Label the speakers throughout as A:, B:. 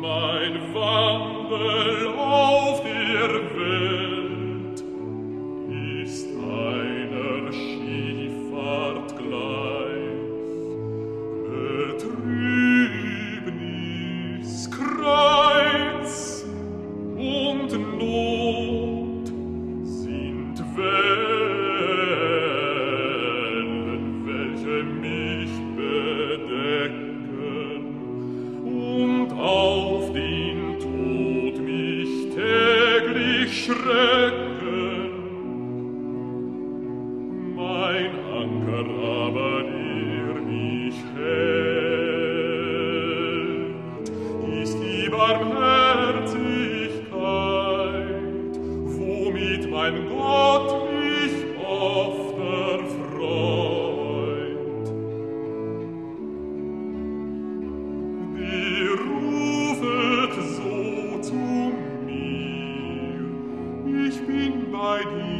A: mein Wandel auf der Welt ist einer Schifffahrt gleich. Betrübnis, Kreuz und Not Womit mein Gott mich oft erfreut. Die rufet so zu mir, ich bin bei dir.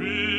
A: We.